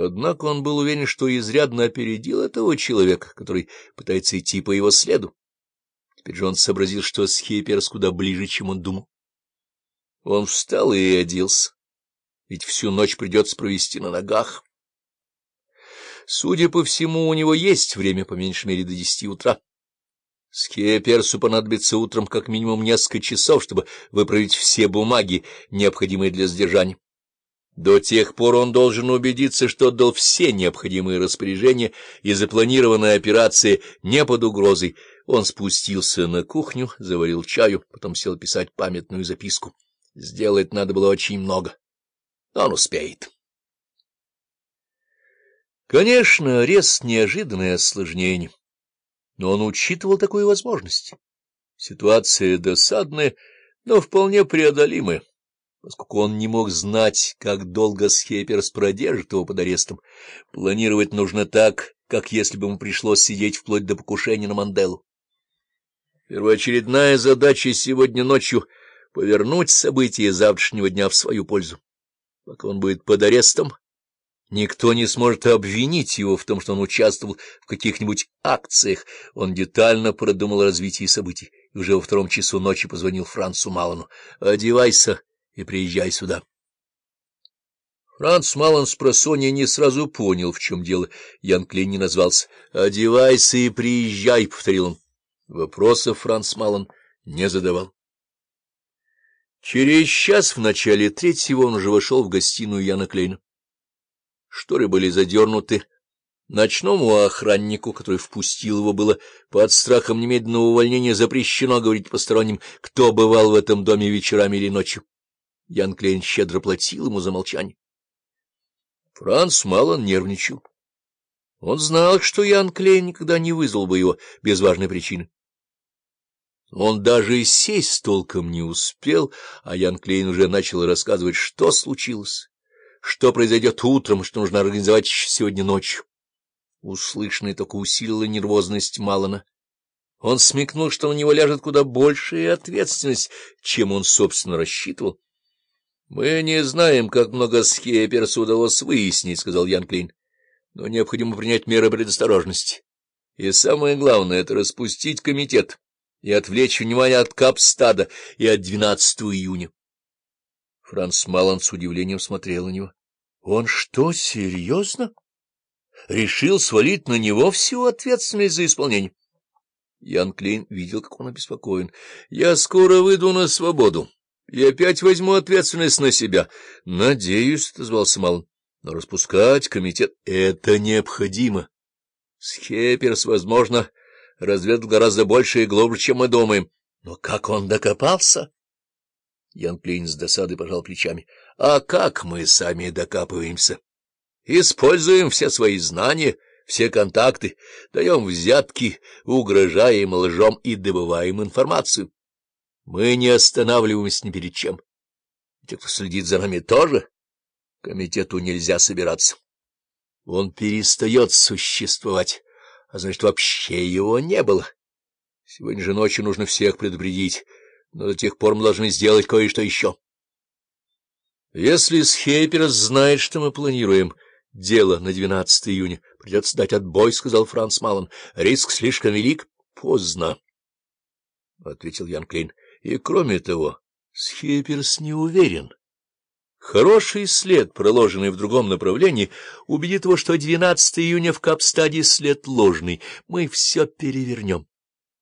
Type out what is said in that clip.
Однако он был уверен, что изрядно опередил этого человека, который пытается идти по его следу. Теперь же он сообразил, что Схейперс куда ближе, чем он думал. Он встал и оделся, ведь всю ночь придется провести на ногах. Судя по всему, у него есть время, по меньшей мере, до десяти утра. Скеперсу понадобится утром как минимум несколько часов, чтобы выправить все бумаги, необходимые для содержания. До тех пор он должен убедиться, что отдал все необходимые распоряжения, и запланированная операция не под угрозой. Он спустился на кухню, заварил чаю, потом сел писать памятную записку. Сделать надо было очень много, но он успеет. Конечно, арест — неожиданное осложнение, но он учитывал такую возможность. Ситуация досадная, но вполне преодолимая поскольку он не мог знать, как долго Схеперс продержит его под арестом. Планировать нужно так, как если бы ему пришлось сидеть вплоть до покушения на Манделу. Первоочередная задача сегодня ночью — повернуть события завтрашнего дня в свою пользу. Пока он будет под арестом, никто не сможет обвинить его в том, что он участвовал в каких-нибудь акциях. Он детально продумал развитие событий и уже во втором часу ночи позвонил Францу Малану. — Одевайся и приезжай сюда. Франц Малон с просонья не сразу понял, в чем дело. Ян Клин не назвался. — Одевайся и приезжай, — повторил он. Вопросов Франц Малон не задавал. Через час в начале третьего он уже вошел в гостиную Яна Клейна. Шторы были задернуты. Ночному охраннику, который впустил его, было под страхом немедленного увольнения запрещено говорить посторонним, кто бывал в этом доме вечерами или ночью. Ян Клейн щедро платил ему за молчание. Франц мало нервничал. Он знал, что Ян Клейн никогда не вызвал бы его без важной причины. Он даже сесть толком не успел, а Ян Клейн уже начал рассказывать, что случилось, что произойдет утром, что нужно организовать сегодня ночью. Услышанное только усилило нервозность Малана. Он смекнул, что на него ляжет куда большая ответственность, чем он, собственно, рассчитывал. — Мы не знаем, как много Схеперсу удалось выяснить, — сказал Ян Клин, — но необходимо принять меры предосторожности. И самое главное — это распустить комитет и отвлечь внимание от Капстада и от 12 июня. Франц Малан с удивлением смотрел на него. — Он что, серьезно? Решил свалить на него всю ответственность за исполнение? Ян Клин видел, как он обеспокоен. — Я скоро выйду на свободу. И опять возьму ответственность на себя. — Надеюсь, — отозвался Малон. — Но распускать комитет — это необходимо. Схеперс, возможно, разведал гораздо больше и глубже, чем мы думаем. Но как он докопался? Ян Клейн с досадой пожал плечами. — А как мы сами докапываемся? Используем все свои знания, все контакты, даем взятки, угрожаем лжем и добываем информацию. Мы не останавливаемся ни перед чем. Те, кто следит за нами, тоже. Комитету нельзя собираться. Он перестает существовать, а значит, вообще его не было. Сегодня же ночью нужно всех предупредить, но до тех пор мы должны сделать кое-что еще. Если Схейперс знает, что мы планируем дело на 12 июня, придется дать отбой, — сказал Франц Малон. Риск слишком велик. Поздно, — ответил Ян Клейн. И, кроме того, Схиперс не уверен. Хороший след, проложенный в другом направлении, убедит его, что 12 июня в Капстаде след ложный. Мы все перевернем.